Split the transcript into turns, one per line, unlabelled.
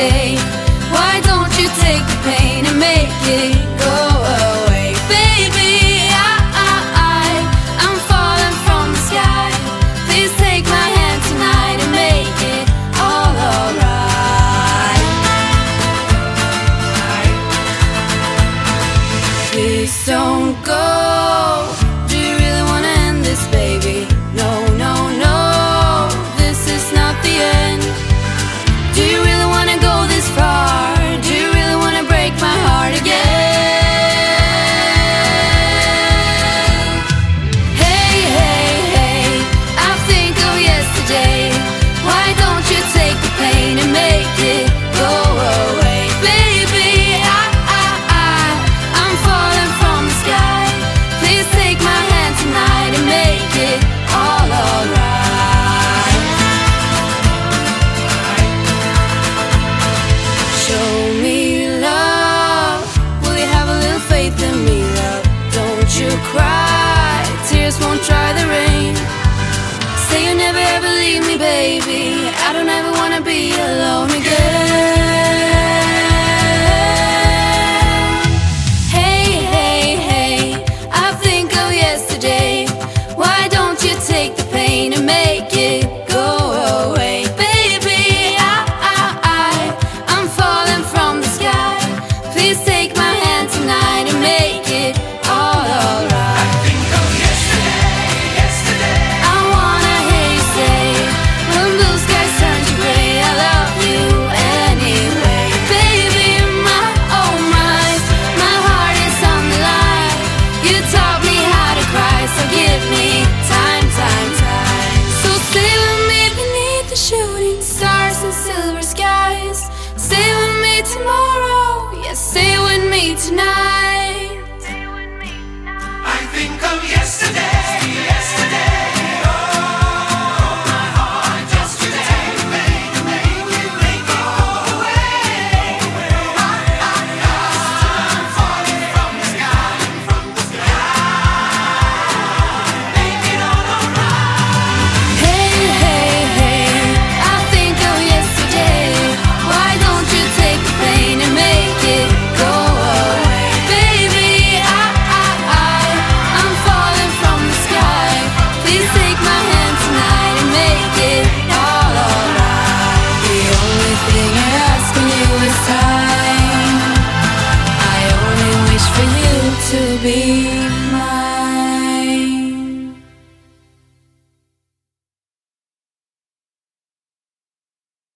day. Why don't you take the pain and make it go away, baby? I, I, I, I'm falling from the sky. Please take my hand tonight and make it all alright. Please don't go. baby. I don't ever wanna be alone. tonight to be